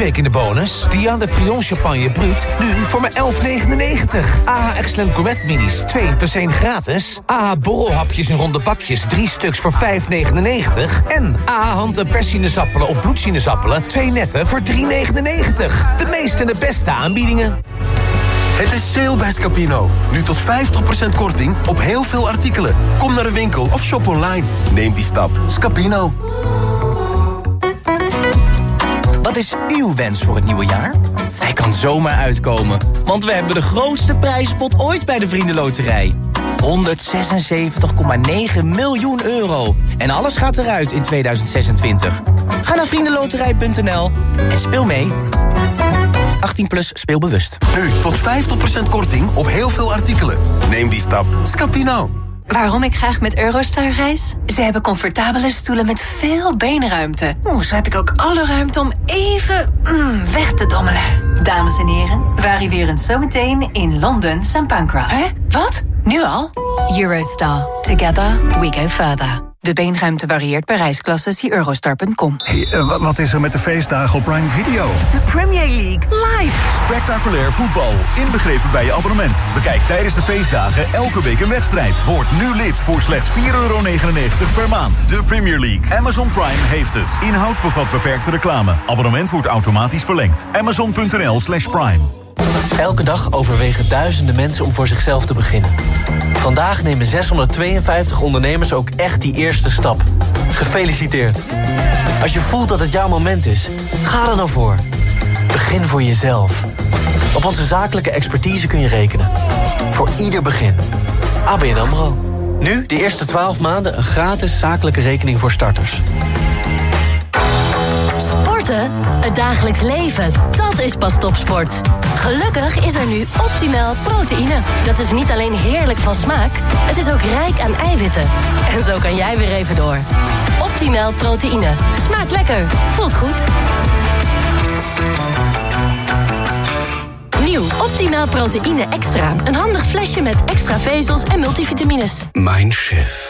week in de bonus. Diane de Frion Champagne Brut, nu voor maar 11,99. AH Excellent Gourmet Minis, 2 plus 1 gratis. AH Borrelhapjes in ronde bakjes, 3 stuks voor 5,99. En AH hand- en of bloedsinezappelen, 2 netten voor 3,99. De meeste en de beste aanbiedingen. Het is sale bij Scapino. Nu tot 50% korting op heel veel artikelen. Kom naar de winkel of shop online. Neem die stap. Scapino. Wat is uw wens voor het nieuwe jaar? Hij kan zomaar uitkomen, want we hebben de grootste prijzenpot ooit bij de Vriendenloterij. 176,9 miljoen euro. En alles gaat eruit in 2026. Ga naar vriendenloterij.nl en speel mee. 18 plus speelbewust. Nu tot 50% korting op heel veel artikelen. Neem die stap. Scapino. Waarom ik graag met Eurostar reis? Ze hebben comfortabele stoelen met veel beenruimte. Oeh, zo heb ik ook alle ruimte om even mm, weg te dommelen. Dames en heren, we arriveren zometeen in Londen St. Pancras. Hè? Wat? Nu al? Eurostar. Together we go further. De beenruimte varieert per reisklasse. Zie eurostar.com. Hey, eh, wat is er met de feestdagen op Prime Video? De Premier League live. Spectaculair voetbal, inbegrepen bij je abonnement. Bekijk tijdens de feestdagen elke week een wedstrijd. Word nu lid voor slechts 4,99 euro per maand. De Premier League. Amazon Prime heeft het. Inhoud bevat beperkte reclame. Abonnement wordt automatisch verlengd. Amazon.nl slash prime. Elke dag overwegen duizenden mensen om voor zichzelf te beginnen. Vandaag nemen 652 ondernemers ook echt die eerste stap. Gefeliciteerd. Als je voelt dat het jouw moment is, ga er dan voor. Begin voor jezelf. Op onze zakelijke expertise kun je rekenen. Voor ieder begin. ABN AMRO. Nu de eerste 12 maanden een gratis zakelijke rekening voor starters. Het dagelijks leven, dat is pas topsport. Gelukkig is er nu optimaal proteïne. Dat is niet alleen heerlijk van smaak, het is ook rijk aan eiwitten. En zo kan jij weer even door. Optimaal proteïne. Smaakt lekker, voelt goed. Nieuw Optimaal proteïne extra. Een handig flesje met extra vezels en multivitamines. Mindshift.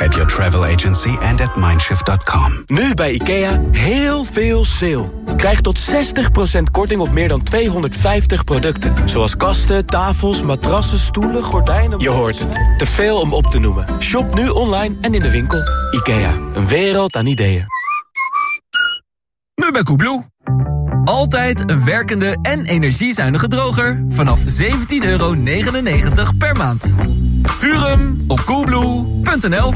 At your travel agency and at mindshift.com. Nu bij IKEA heel veel sale. Krijg tot 60% korting op meer dan 250 producten. Zoals kasten, tafels, matrassen, stoelen, gordijnen... Je hoort het. Te veel om op te noemen. Shop nu online en in de winkel. IKEA. Een wereld aan ideeën. Nu bij Koebloe. Altijd een werkende en energiezuinige droger vanaf 17,99 euro per maand. Huur hem op coolblue.nl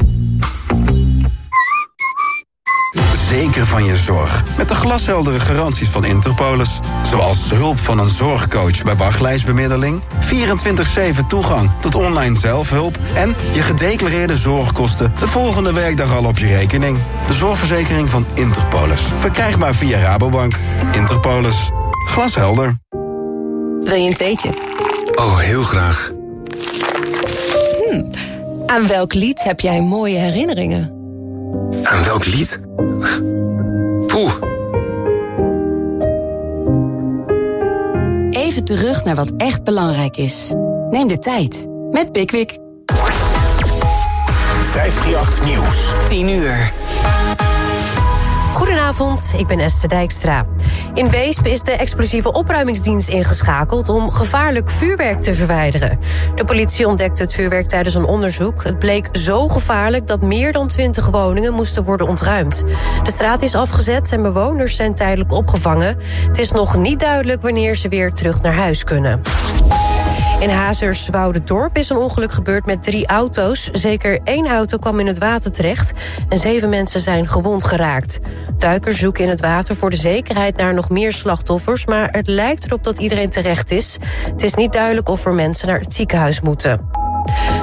Zeker van je zorg. Met de glasheldere garanties van Interpolis. Zoals hulp van een zorgcoach bij wachtlijstbemiddeling... 24-7 toegang tot online zelfhulp... en je gedeclareerde zorgkosten de volgende werkdag al op je rekening. De zorgverzekering van Interpolis. Verkrijgbaar via Rabobank. Interpolis. Glashelder. Wil je een theetje? Oh, heel graag. Hm. Aan welk lied heb jij mooie herinneringen? Aan welk lied? Poeh. Even terug naar wat echt belangrijk is. Neem de tijd met Pickwick. 538 Nieuws. 10 uur. Goedenavond, ik ben Esther Dijkstra. In Weesp is de explosieve opruimingsdienst ingeschakeld om gevaarlijk vuurwerk te verwijderen. De politie ontdekte het vuurwerk tijdens een onderzoek. Het bleek zo gevaarlijk dat meer dan 20 woningen moesten worden ontruimd. De straat is afgezet en bewoners zijn tijdelijk opgevangen. Het is nog niet duidelijk wanneer ze weer terug naar huis kunnen. In Hazerswoude-dorp is een ongeluk gebeurd met drie auto's. Zeker één auto kwam in het water terecht en zeven mensen zijn gewond geraakt. Duikers zoeken in het water voor de zekerheid naar nog meer slachtoffers... maar het lijkt erop dat iedereen terecht is. Het is niet duidelijk of er mensen naar het ziekenhuis moeten.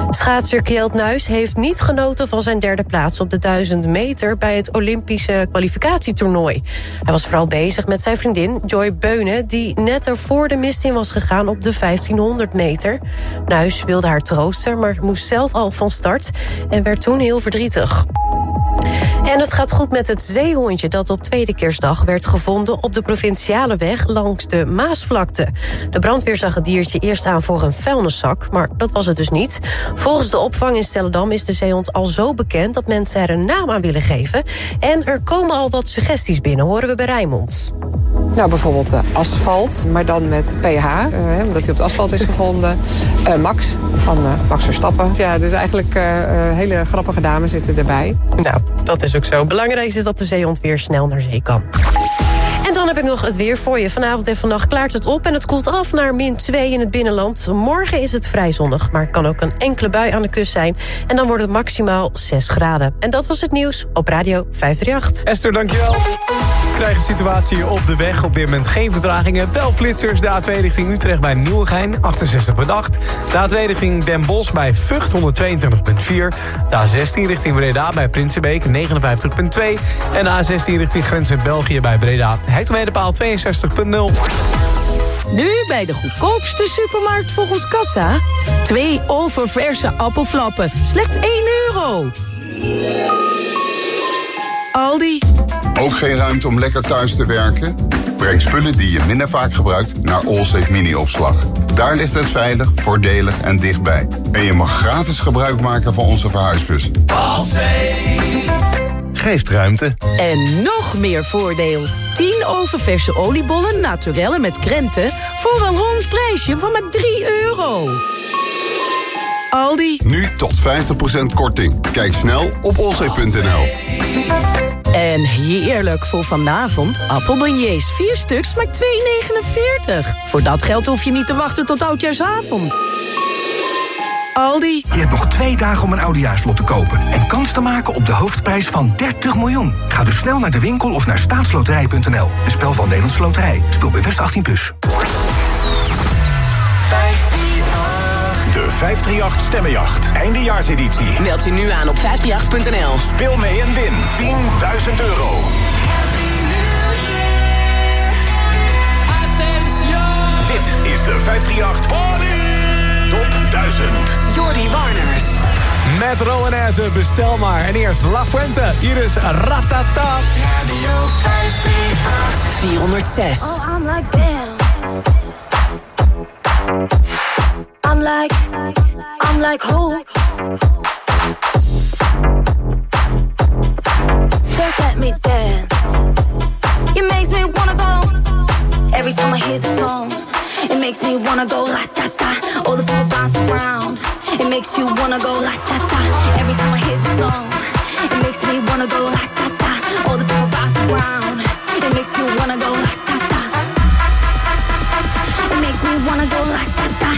Schaatser Kjeld Nuis heeft niet genoten van zijn derde plaats op de 1000 meter bij het Olympische kwalificatietoernooi. Hij was vooral bezig met zijn vriendin Joy Beunen, die net ervoor de mist in was gegaan op de 1500 meter. Nuis wilde haar troosten, maar moest zelf al van start en werd toen heel verdrietig. En het gaat goed met het zeehondje dat op tweede kerstdag werd gevonden op de provinciale weg langs de Maasvlakte. De brandweer zag het diertje eerst aan voor een vuilniszak, maar dat was het dus niet. Volgens de opvang in Stellendam is de zeehond al zo bekend dat mensen er een naam aan willen geven. En er komen al wat suggesties binnen, horen we bij Rijmond. Nou, bijvoorbeeld uh, asfalt, maar dan met pH, uh, omdat hij op het asfalt is gevonden. Uh, Max, van Max Verstappen. Ja, dus eigenlijk hele grappige dames zitten erbij. Nou, dat is ook zo. Belangrijk is dat de zeehond weer snel naar zee kan. En dan heb ik nog het weer voor je. Vanavond en vannacht klaart het op en het koelt af naar min 2 in het binnenland. Morgen is het vrij zonnig, maar kan ook een enkele bui aan de kust zijn. En dan wordt het maximaal 6 graden. En dat was het nieuws op Radio 538. Esther, dankjewel. Krijgen situatie op de weg. Op dit moment geen vertragingen. Wel flitsers. De A2 richting Utrecht bij Nieuwegein, 68,8. De A2 richting Den Bosch bij Vught, 122,4. De A16 richting Breda bij Prinsenbeek, 59,2. En de A16 richting grens met België bij Breda, hectometerpaal 62,0. Nu bij de goedkoopste supermarkt volgens Kassa. Twee oververse appelflappen, slechts 1 euro. Aldi. Ook geen ruimte om lekker thuis te werken? Breng spullen die je minder vaak gebruikt naar Allsafe Mini-opslag. Daar ligt het veilig, voordelig en dichtbij. En je mag gratis gebruik maken van onze verhuisbus. Allsafe geeft ruimte. En nog meer voordeel. 10 oververse oliebollen naturellen met krenten... voor een rond prijsje van maar 3 euro. Aldi. Nu tot 50% korting. Kijk snel op olzee.nl. En heerlijk voor vanavond. Appelbeignets, 4 stuks, maar 2,49. Voor dat geld hoef je niet te wachten tot oudjaarsavond. Aldi. Je hebt nog twee dagen om een oudejaarslot te kopen... en kans te maken op de hoofdprijs van 30 miljoen. Ga dus snel naar de winkel of naar staatsloterij.nl. Een spel van Nederlandse Loterij. Speel bewust 18+. Plus. 538 Stemmenjacht. Eindejaarseditie. Meld je nu aan op 538.nl. Speel mee en win 10.000 euro. Dit is de 538 Top 1000. Jordi Warners. Met Rowanese, bestel maar. En eerst La Fuente. Hier is Ratata. Radio 406. Oh, I'm like damn. I'm like, I'm like who? Just let me dance. It makes me wanna go. Every time I hear the song, it makes me wanna go la da da. All the people bounce around. It makes you wanna go la da da. Every time I hear the song, it makes me wanna go la da da. All the people bounce around. It makes you wanna go la da da. It makes me wanna go la da da.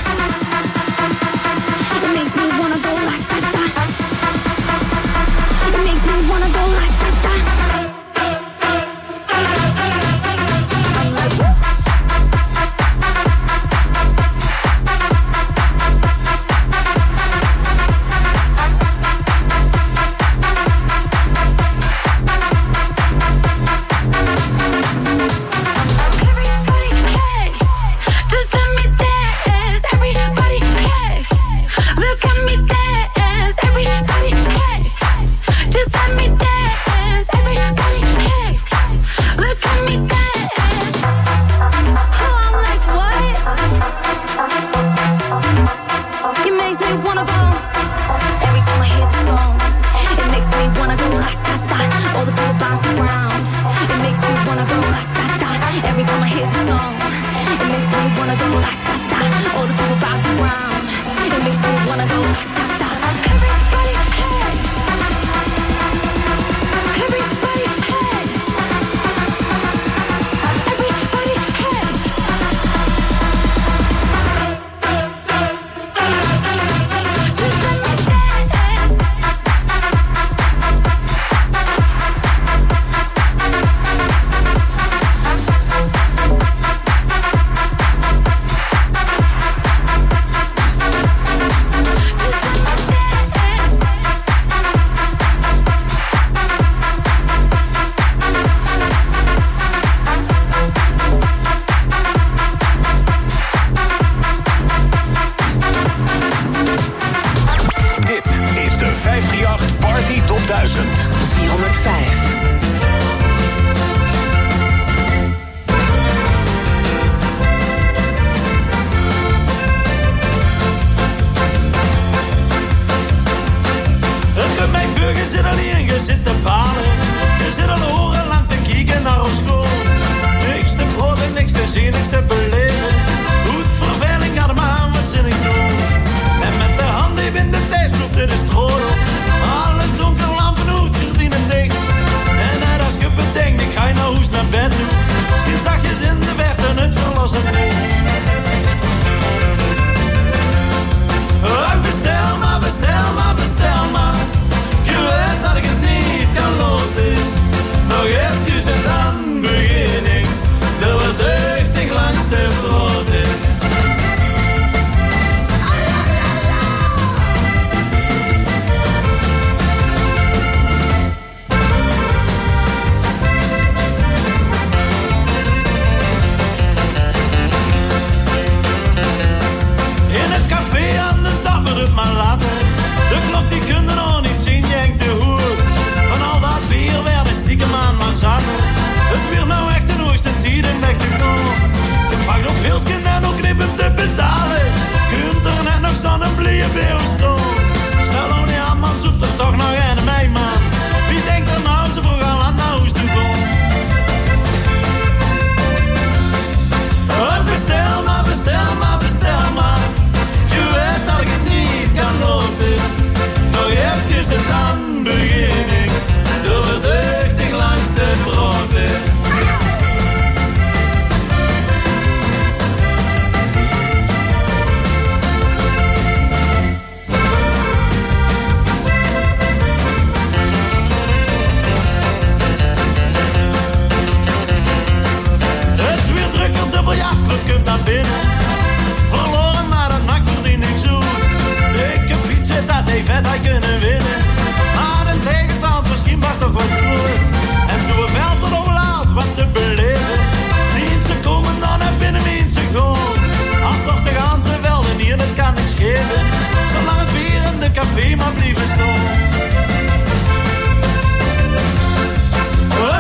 Café maar blijven staan.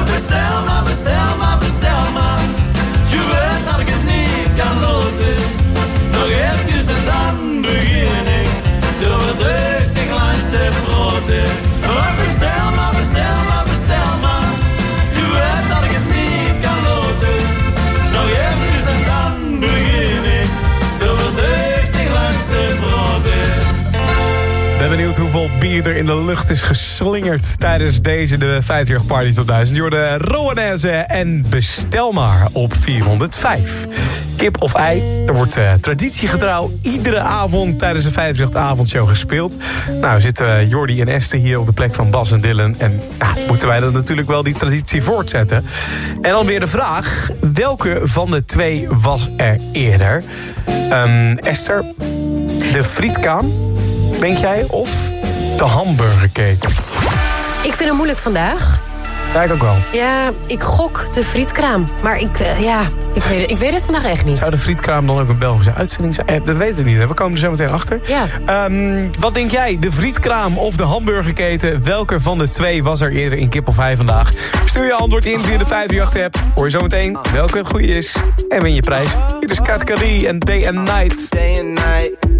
Bestel maar, bestel maar, bestel benieuwd hoeveel bier er in de lucht is geslingerd... tijdens deze de 50 Party tot 1000. Jorde Rowanese en Bestel maar op 405. Kip of ei, er wordt uh, traditiegetrouw iedere avond... tijdens de 50 avondshow gespeeld. Nou zitten Jordi en Esther hier op de plek van Bas en Dylan... en moeten wij dan natuurlijk wel die traditie voortzetten. En dan weer de vraag, welke van de twee was er eerder? Um, Esther, de frietkaam denk jij? Of de hamburgerketen? Ik vind het moeilijk vandaag. Ja, ik ook wel. Ja, ik gok de frietkraam. Maar ik, uh, ja, ik weet, het, ik weet het vandaag echt niet. Zou de frietkraam dan ook een Belgische uitzending zijn? Eh, dat weten we niet. Hè? We komen er zo meteen achter. Ja. Um, wat denk jij? De frietkraam of de hamburgerketen? Welke van de twee was er eerder in Kip of Ei vandaag? Stuur je antwoord in via de 538-app. Hoor je zo meteen welke het goede is. En win je prijs. Hier is Katkari en Day and Night. Day and night.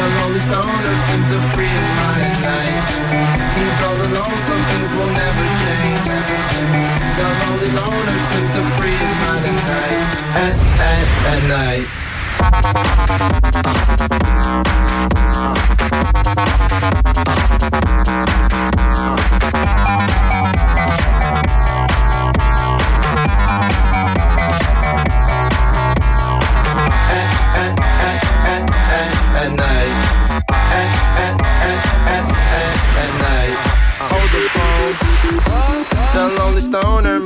the lonely stoner seems to free his mind night. He's all alone, some things will never change. The lonely loner seems to free his mind night. At, at, at night. At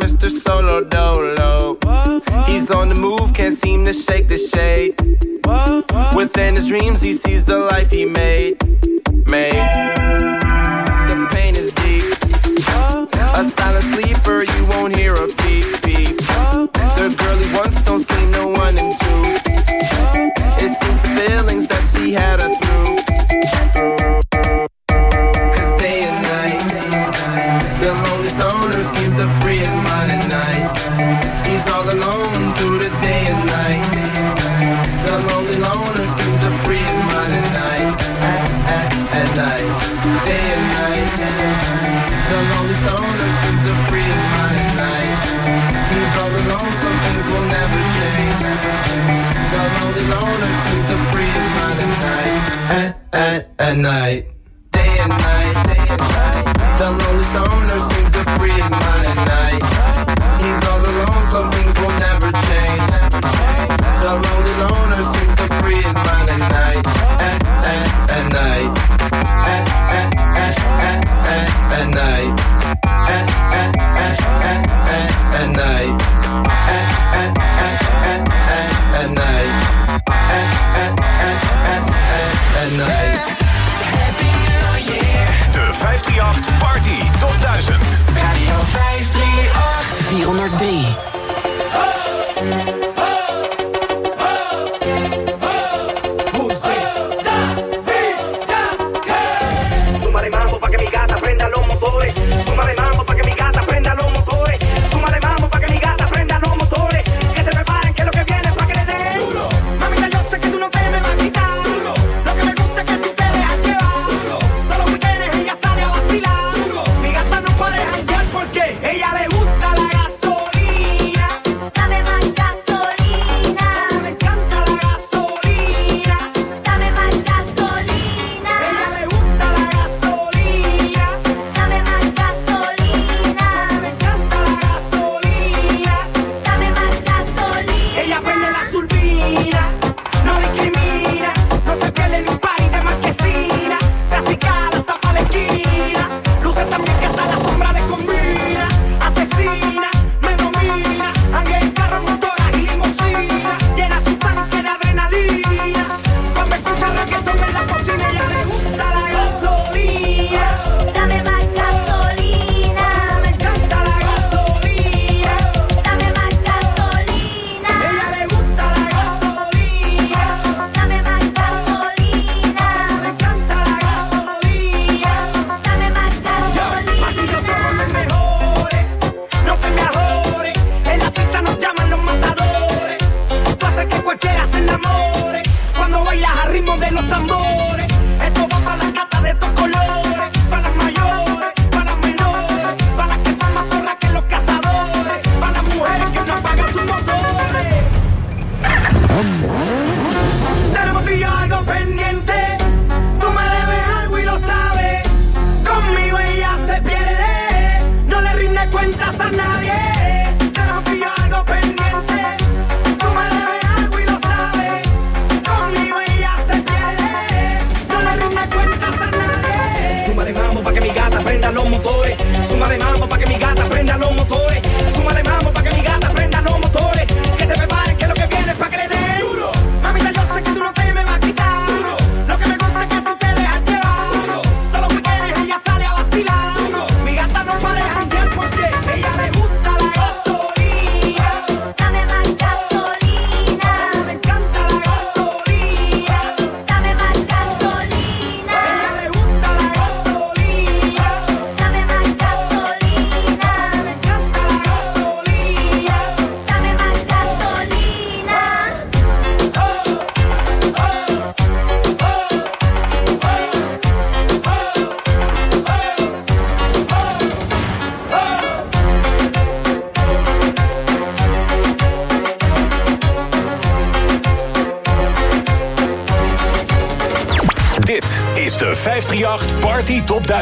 Mr. Solo Dolo. He's on the move, can't seem to shake the shade. Within his dreams, he sees the life he made. Made. The pain is deep. A silent sleeper, you won't hear a beep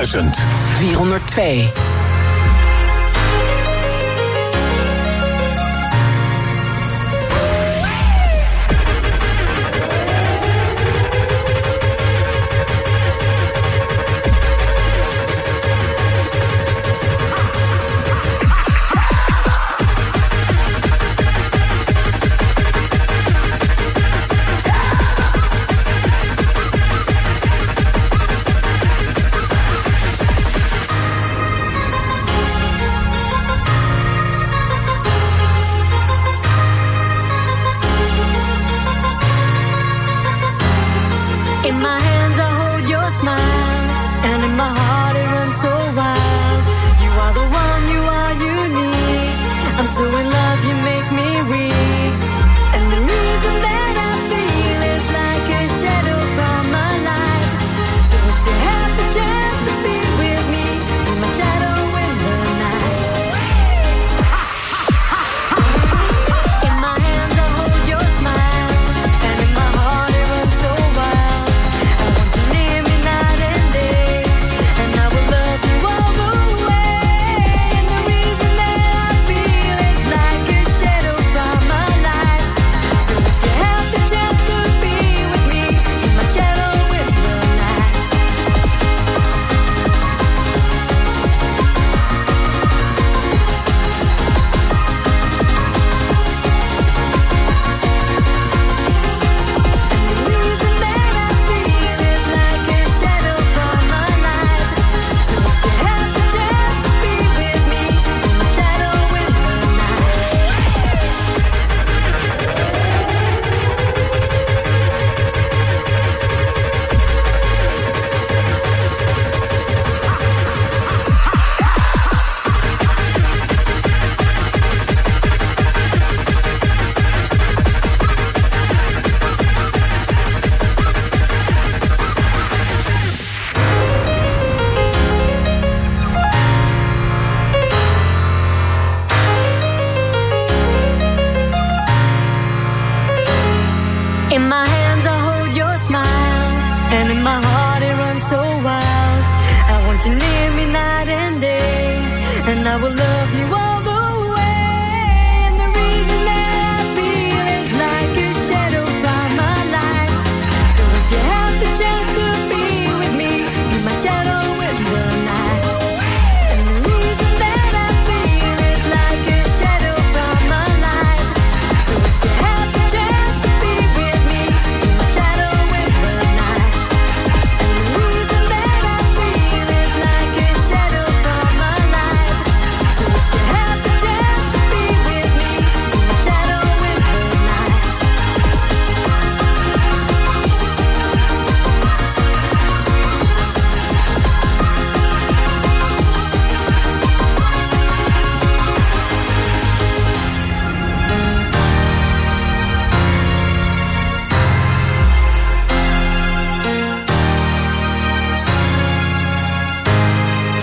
402.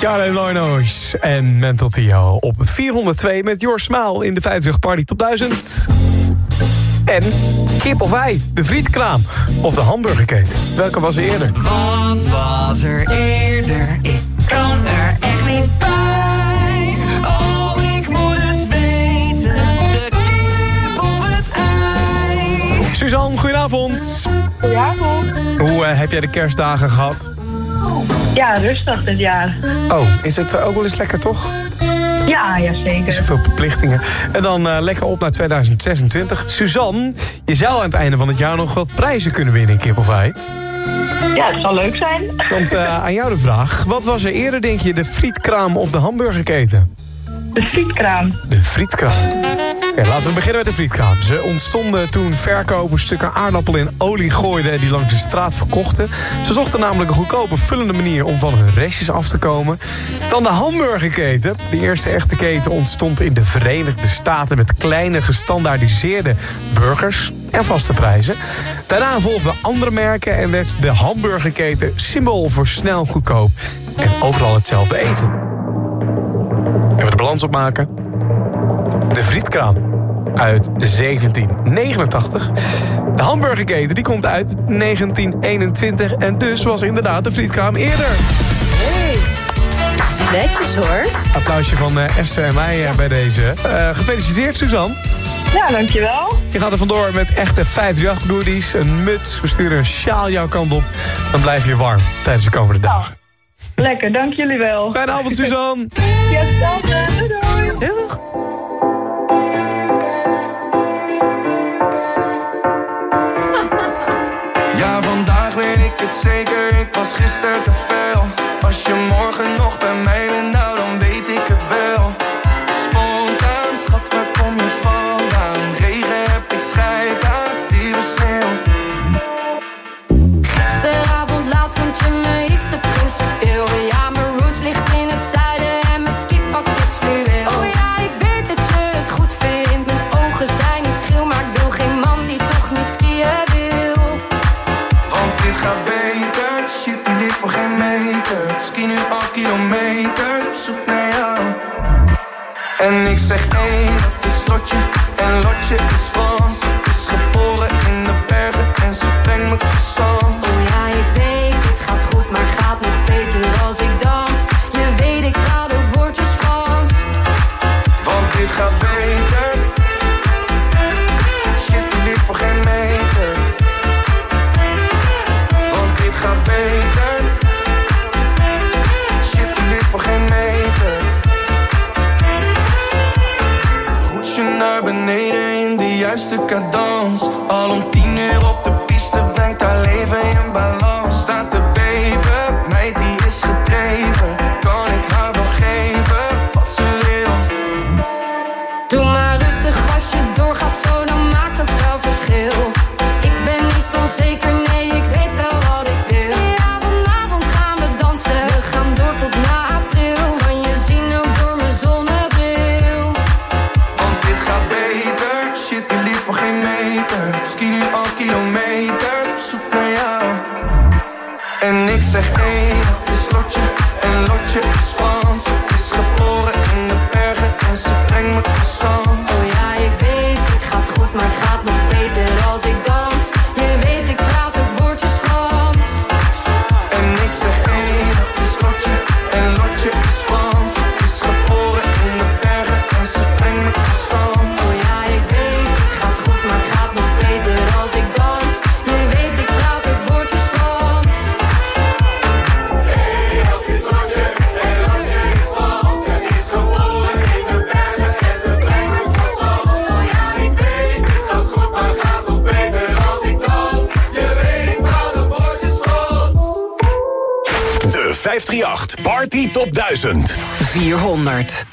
Charlie Loino's en Mental Tio op 402 met Your Smile in de 50 Party Top 1000. En kip of ei, de frietkraam of de hamburgerketen. Welke was er eerder? Wat was er eerder? Ik kan er echt niet bij. Oh, ik moet het weten. De kip of het ei. Suzanne, goedenavond. Goedenavond. Hoe eh, heb jij de kerstdagen gehad? Ja, rustig dit jaar. Oh, is het eh, ook wel eens lekker toch? Ja, ja zeker. Zoveel verplichtingen. En dan eh, lekker op naar 2026. Suzanne, je zou aan het einde van het jaar nog wat prijzen kunnen winnen in Kip of Ei. Ja, het zal leuk zijn. Want eh, aan jou de vraag. Wat was er eerder, denk je, de frietkraam of de hamburgerketen? De frietkraam. De frietkraam. Laten we beginnen met de frietkraam. Ze ontstonden toen verkopers stukken aardappel in olie gooiden... en die langs de straat verkochten. Ze zochten namelijk een goedkope, vullende manier om van hun restjes af te komen. Dan de hamburgerketen. De eerste echte keten ontstond in de Verenigde Staten... met kleine, gestandaardiseerde burgers en vaste prijzen. Daarna volgden andere merken en werd de hamburgerketen... symbool voor snel, goedkoop en overal hetzelfde eten. Balans opmaken. De frietkraam uit 1789. De hamburgerketen die komt uit 1921. En dus was inderdaad de frietkraam eerder. Hey. Netjes hoor. Applausje van eh, Esther en mij eh, bij deze. Eh, gefeliciteerd Suzanne. Ja, dankjewel. Je gaat er vandoor met echte 538 goodies, een muts. We sturen een sjaal jouw kant op. Dan blijf je warm tijdens de komende dagen. Lekker, dank jullie wel. Fijne avond Suzanne. Ja, hetzelfde. Doei doei. Heel Ja, vandaag weet ik het zeker, ik was gisteren te veel. Als je morgen nog bij mij bent, 400.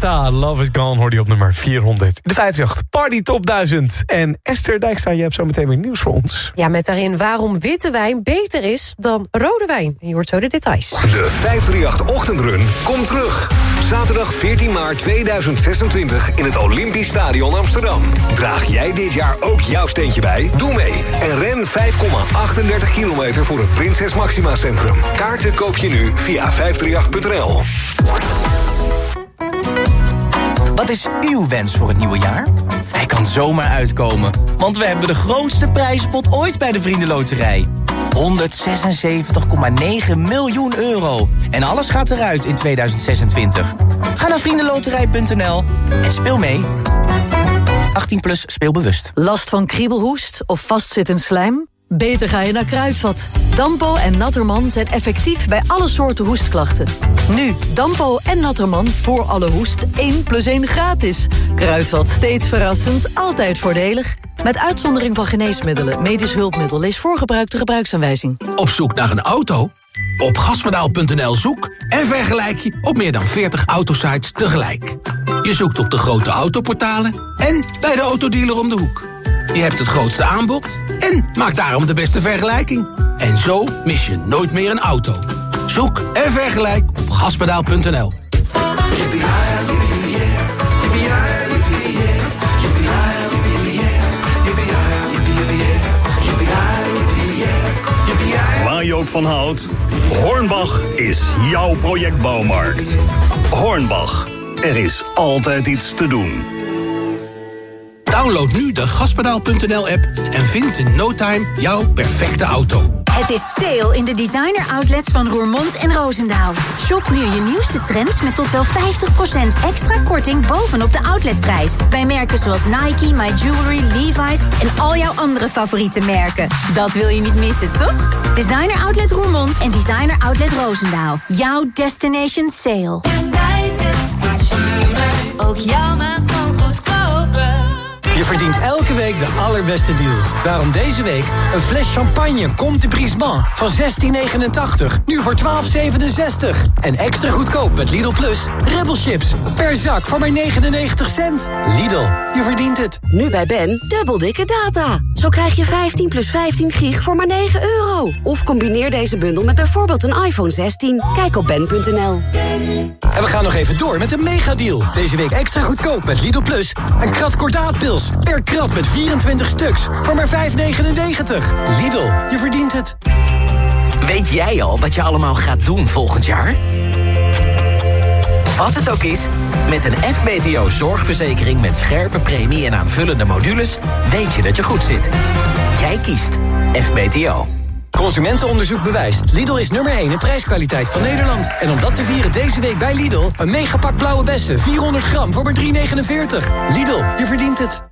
Love is Gone, hoorde je op nummer 400. De 58 Party Top 1000. En Esther Dijkstra, je hebt zo meteen weer nieuws voor ons. Ja, met daarin waarom witte wijn beter is dan rode wijn. En je hoort zo de details. De 538-ochtendrun komt terug. Zaterdag 14 maart 2026 in het Olympisch Stadion Amsterdam. Draag jij dit jaar ook jouw steentje bij? Doe mee en ren 5,38 kilometer voor het Prinses Maxima Centrum. Kaarten koop je nu via 538.nl. Wat is uw wens voor het nieuwe jaar? Hij kan zomaar uitkomen, want we hebben de grootste prijzenpot ooit bij de Vriendenloterij. 176,9 miljoen euro. En alles gaat eruit in 2026. Ga naar vriendenloterij.nl en speel mee. 18 plus speelbewust. Last van kriebelhoest of vastzit slijm? Beter ga je naar Kruidvat. Dampo en Natterman zijn effectief bij alle soorten hoestklachten. Nu, Dampo en Natterman voor alle hoest 1 plus 1 gratis. Kruidvat steeds verrassend, altijd voordelig. Met uitzondering van geneesmiddelen, medisch hulpmiddel... lees voorgebruikte gebruiksaanwijzing. Op zoek naar een auto? Op gaspedaal.nl zoek en vergelijk je op meer dan 40 autosites tegelijk. Je zoekt op de grote autoportalen en bij de autodealer om de hoek. Je hebt het grootste aanbod en maakt daarom de beste vergelijking. En zo mis je nooit meer een auto. Zoek en vergelijk op gaspedaal.nl. Waar je ook van houdt, Hornbach is jouw projectbouwmarkt. Hornbach, er is altijd iets te doen. Download nu de gaspedaal.nl-app en vind in no time jouw perfecte auto. Het is sale in de designer outlets van Roermond en Roosendaal. Shop nu je nieuwste trends met tot wel 50% extra korting bovenop de outletprijs. Bij merken zoals Nike, My Jewelry, Levi's en al jouw andere favoriete merken. Dat wil je niet missen, toch? Designer Outlet Roermond en Designer Outlet Roosendaal. Jouw destination sale. Ook jouw. Je verdient elke week de allerbeste deals. Daarom deze week een fles champagne Comte de Brisbane van 16,89. Nu voor 12,67. En extra goedkoop met Lidl Plus. Rebel chips per zak voor maar 99 cent. Lidl, je verdient het. Nu bij Ben, dubbel dikke data. Zo krijg je 15 plus 15 gig voor maar 9 euro. Of combineer deze bundel met bijvoorbeeld een iPhone 16. Kijk op ben.nl. En we gaan nog even door met een megadeal. Deze week extra goedkoop met Lidl Plus. Een krat kordaatpils per krat met 24 stuks voor maar 5,99. Lidl, je verdient het. Weet jij al wat je allemaal gaat doen volgend jaar? Wat het ook is, met een FBTO zorgverzekering met scherpe premie en aanvullende modules... weet je dat je goed zit. Jij kiest FBTO. Consumentenonderzoek bewijst. Lidl is nummer 1 in prijskwaliteit van Nederland. En om dat te vieren deze week bij Lidl... een megapak blauwe bessen, 400 gram voor maar 3,49. Lidl, je verdient het.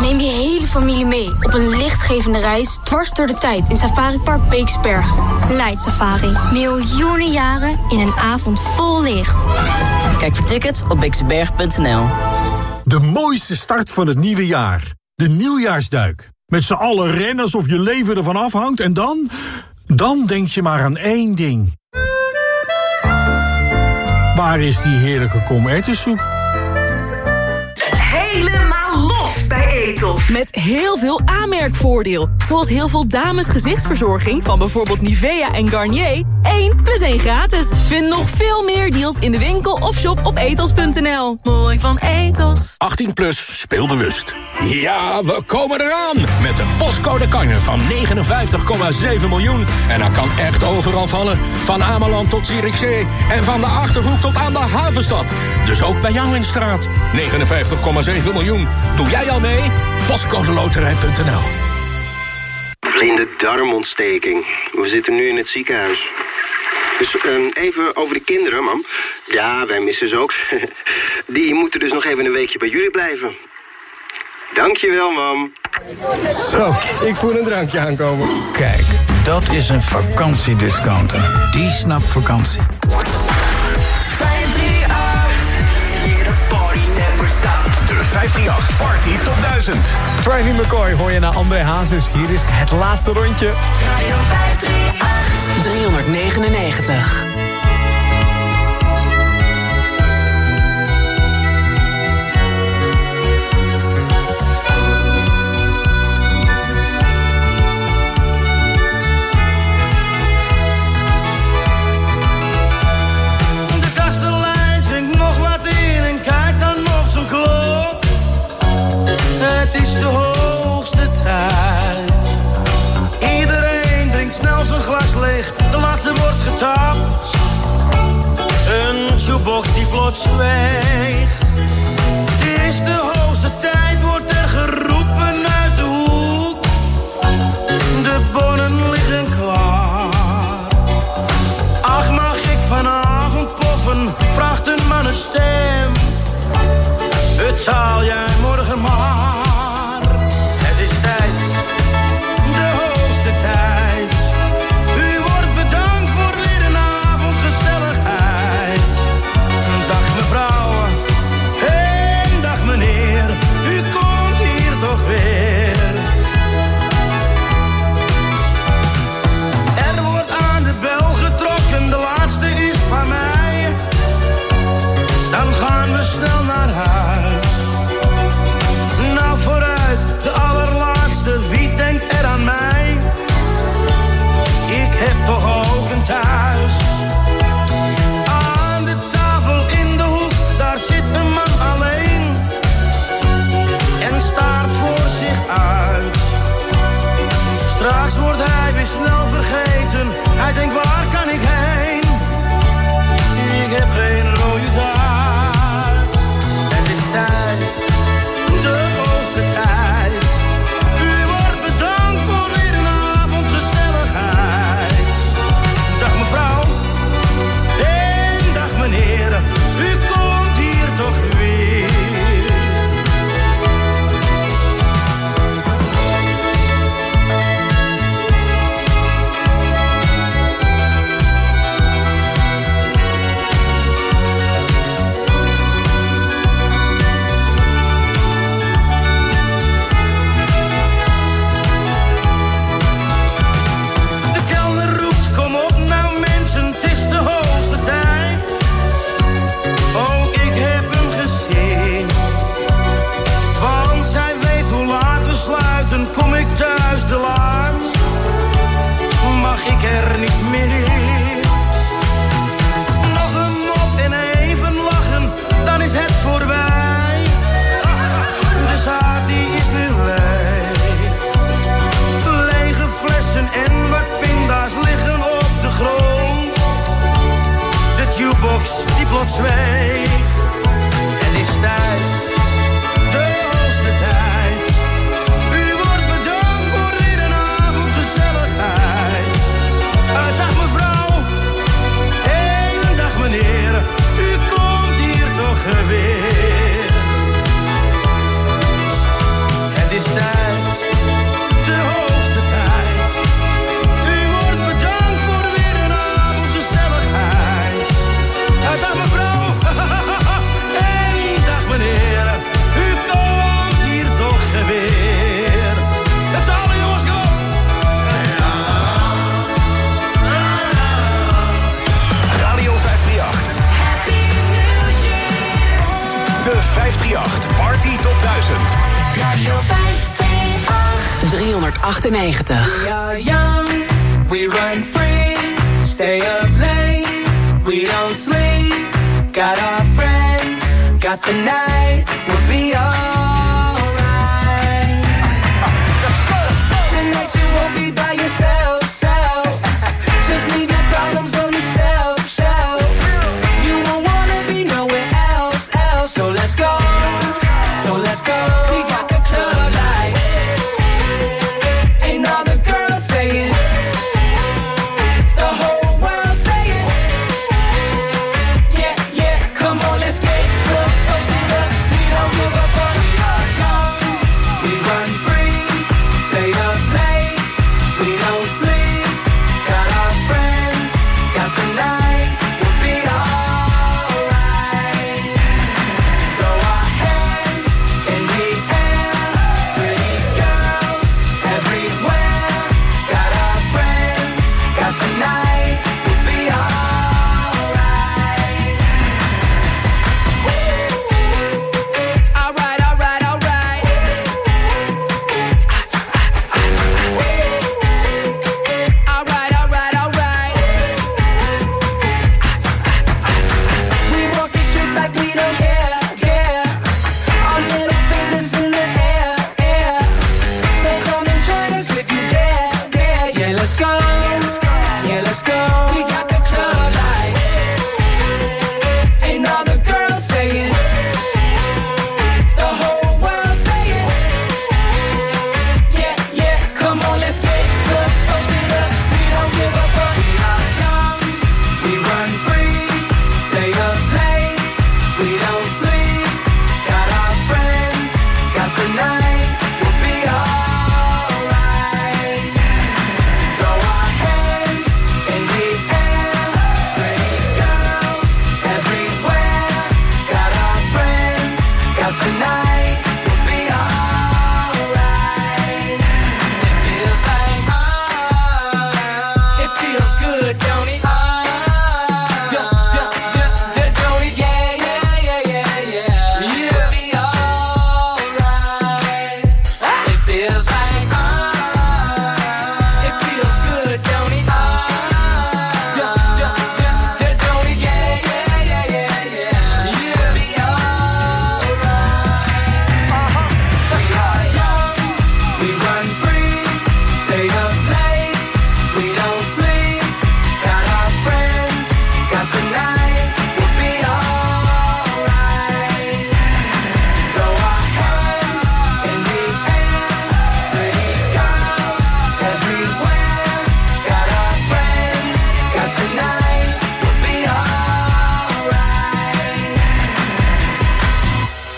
Neem je hele familie mee op een lichtgevende reis dwars door de tijd in Safari Park Beeksberg. Light Safari. Miljoenen jaren in een avond vol licht. Kijk voor tickets op beeksberg.nl. De mooiste start van het nieuwe jaar. De nieuwjaarsduik. Met z'n allen rennen alsof je leven ervan afhangt en dan... Dan denk je maar aan één ding. Waar is die heerlijke komertensoep? Helemaal los bij Met heel veel aanmerkvoordeel. Zoals heel veel dames gezichtsverzorging van bijvoorbeeld Nivea en Garnier. 1 plus 1 gratis. Vind nog veel meer deals in de winkel of shop op etos.nl. Mooi van Etos. 18 plus, speelbewust. Ja, we komen eraan met de postcode kanjer van 59,7 miljoen. En dat kan echt overal vallen. Van Ameland tot Zierikzee en van de Achterhoek tot aan de Havenstad. Dus ook bij jou in straat. 59,7 miljoen. Doe jij al mee? Pascodeloterij.nl Blinde darmontsteking. We zitten nu in het ziekenhuis. Dus ehm, even over de kinderen, mam. Ja, wij missen ze ook. Die moeten dus nog even een weekje bij jullie blijven. Dankjewel, mam. Zo, ik voel een drankje aankomen. Kijk, dat is een vakantiediscounter. Die snapt vakantie. 538. Party tot 1000. Travie McCoy hoor je naar André Hazes. Hier is het laatste rondje. Radio 538. 399. Een shoebox die vlot zwijgt. Dit is de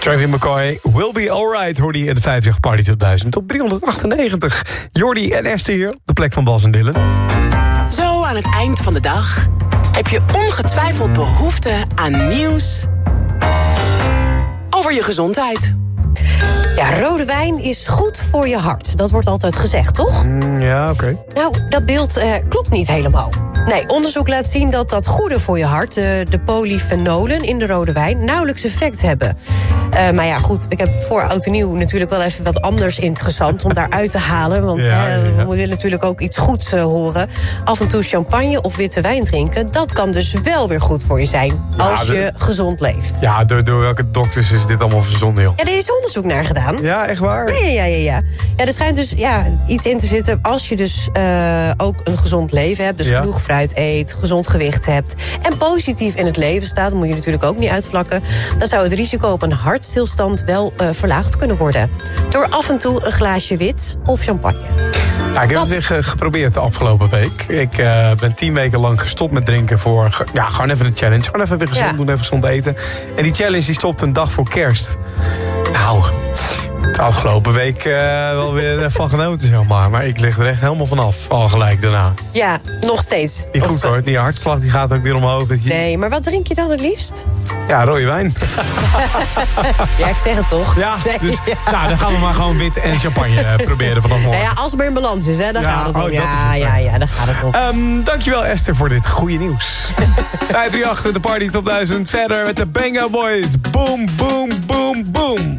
Travis McCoy, Will Be Alright, hoorde je in de 50 Party tot 1000 op 398. Jordi en Esther hier op de plek van Bas en Dylan. Zo aan het eind van de dag heb je ongetwijfeld behoefte aan nieuws over je gezondheid. Ja, rode wijn is goed voor je hart. Dat wordt altijd gezegd, toch? Mm, ja, oké. Nou, dat beeld eh, klopt niet helemaal. Nee, onderzoek laat zien dat dat goede voor je hart... eh, de polyfenolen in de rode wijn nauwelijks effect hebben. Eh, maar ja, goed, ik heb voor Oud en Nieuw natuurlijk wel even wat anders interessant... om daaruit te halen, want Ja, hè, ja, ja. we willen natuurlijk ook iets goeds eh, horen. Af en toe champagne of witte wijn drinken... dat kan dus wel weer goed voor je zijn, Ja, als de- je gezond leeft. Ja, door, door welke dokters is dit allemaal verzonnen, joh? Ja, er is onderzoek naar gedaan. Ja, echt waar? Ja, ja, ja, ja. Ja, er schijnt dus ja, iets in te zitten als je dus eh, ook een gezond leven hebt. Dus genoeg fruit eet, gezond gewicht hebt... en positief in het leven staat, moet je natuurlijk ook niet uitvlakken... dan zou het risico op een hartstilstand wel eh, verlaagd kunnen worden. Door af en toe een glaasje wit of champagne. Ja, ik heb het weer ge- geprobeerd de afgelopen week. Ik eh, ben tien weken lang gestopt met drinken voor... Ja, gewoon even een challenge. Gewoon even weer gezond Ja. doen, even gezond eten. En die challenge die stopt een dag voor kerst. Nou, de afgelopen week eh, wel weer van genoten, zeg maar. Maar ik lig er echt helemaal vanaf, al gelijk daarna. Ja, nog steeds. Niet goed hoor, die hartslag die gaat ook weer omhoog. Je- Nee, maar wat drink je dan het liefst? Ja, rode wijn. Ja, ik zeg het toch? Ja, dus nou, dan gaan we maar gewoon wit en champagne eh, proberen vanaf morgen. Nou ja, als het maar in balans is, hè, dan Ja, gaat het oh, om. Ja, ja, ja, dan gaat het om. Ehm, dankjewel Esther voor dit goede nieuws. 538 met de Party Top 1000. Verder met de Benga Boys. Boom, boom, boom, boom.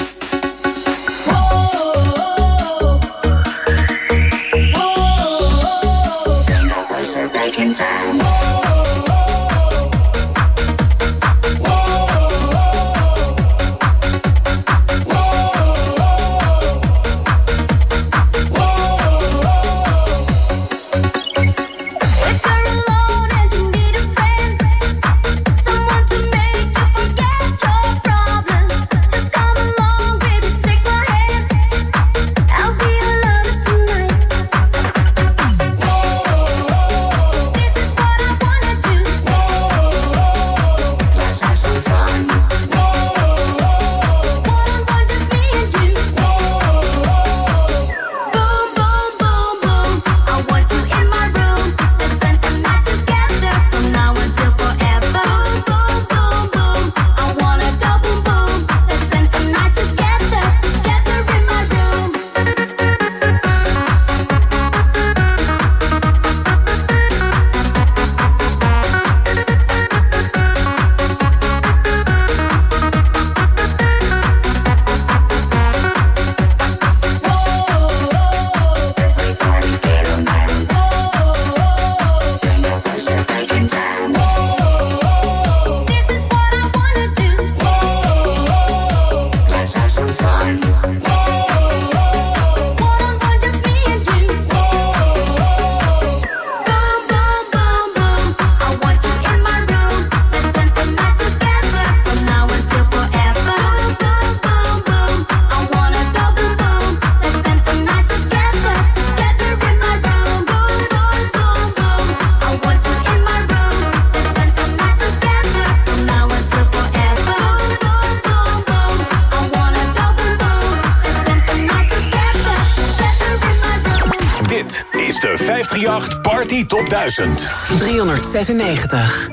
Party Top 1000. 396.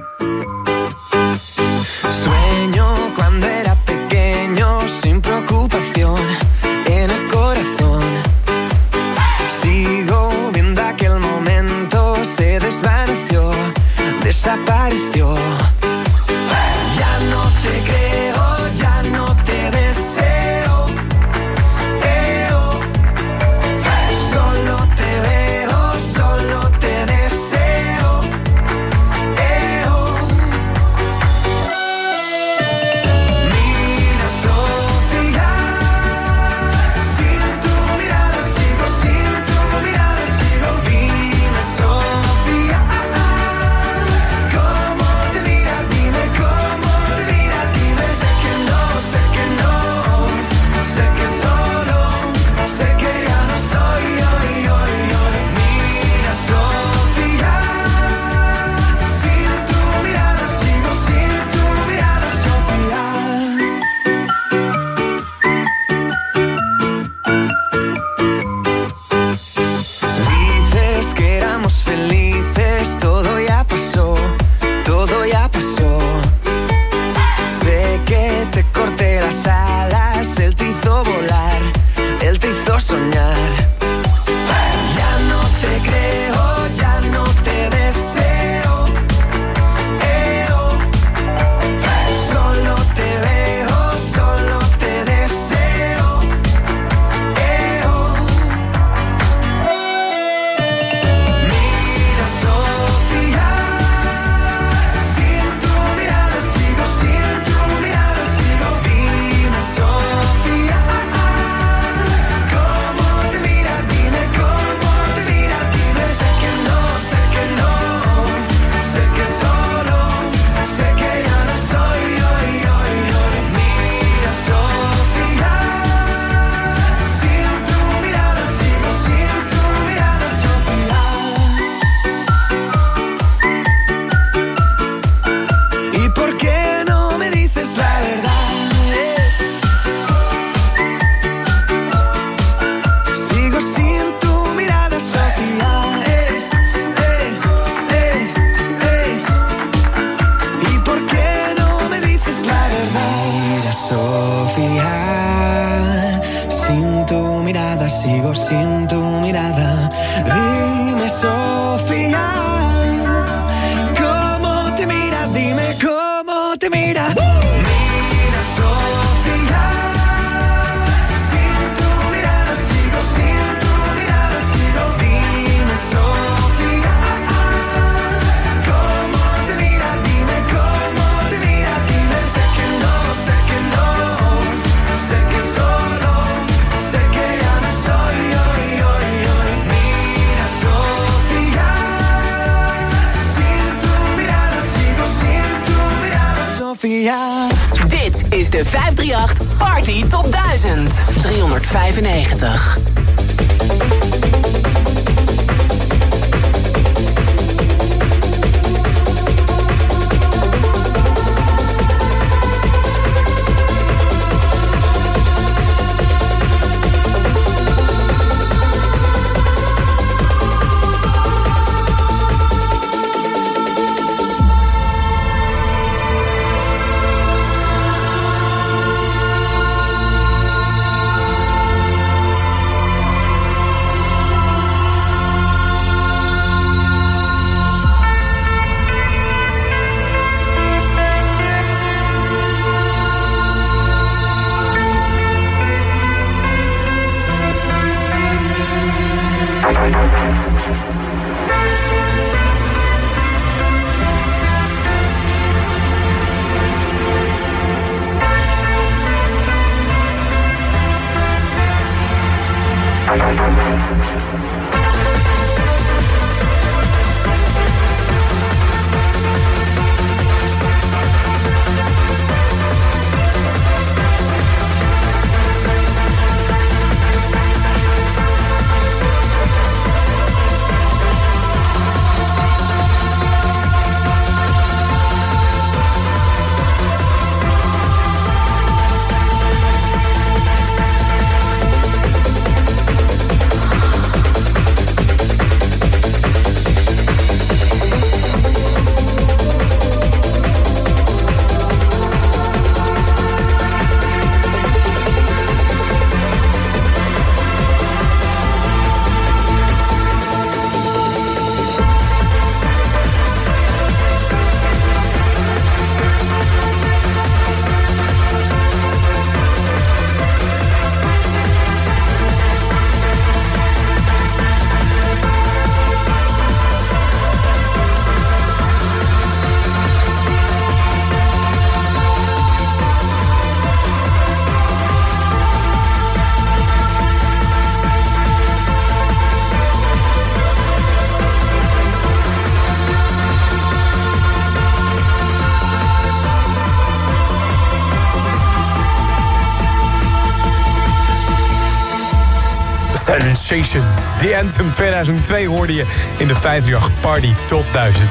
Sensation. The Anthem 2002 hoorde je in de 538 Party Top 1000.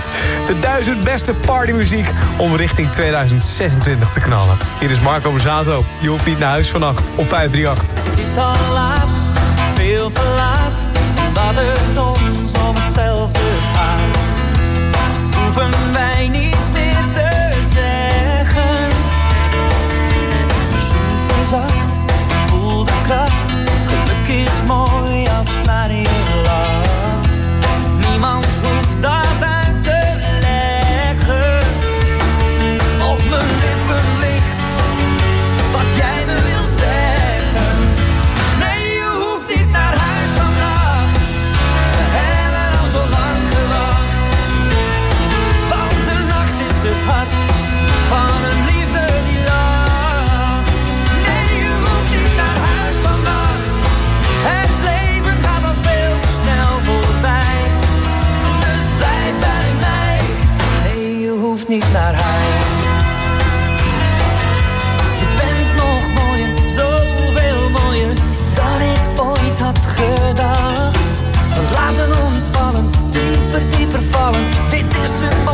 De 1000 beste partymuziek om richting 2026 te knallen. Hier is Marco Borsato. Je hoeft niet naar huis vannacht op 538. Het is al laat, veel te laat, omdat het ons om hetzelfde gaat. Hoeven wij niets meer te zeggen. Me zacht, voel de kracht. Geluk is mooi listen.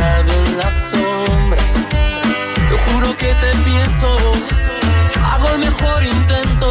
en las sombras. Te juro que te pienso, hago el mejor intento.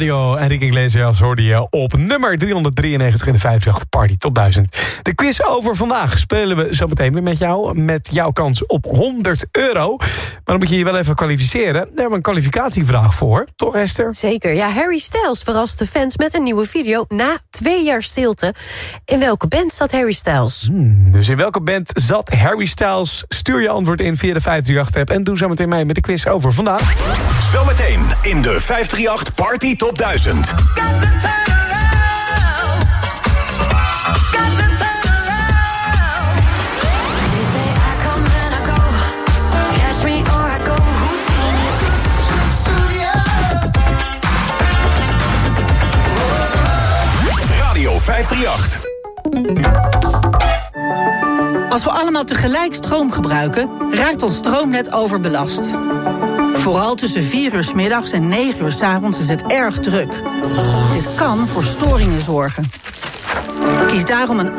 Radio. Enrique Iglesias hoorde je op nummer 393 in de 58 Party Top 1000. De quiz over vandaag spelen we zo meteen weer met jou. Met jouw kans op 100 euro. Maar dan moet je je wel even kwalificeren. Daar hebben we een kwalificatievraag voor. Toch Esther? Zeker. Ja, Harry Styles verraste fans met een nieuwe video na twee jaar stilte. In welke band zat Harry Styles? Hmm, dus in welke band zat Harry Styles? Stuur je antwoord in via de 538-app. En doe zo meteen mee met de quiz over vandaag. Zometeen in de 538 Party Top 1000 duizend. Radio 538. Als we allemaal tegelijk stroom gebruiken, raakt ons stroomnet overbelast. Vooral tussen 4 uur s middags en 9 uur s avonds is het erg druk. Dit kan voor storingen zorgen. Kies daarom een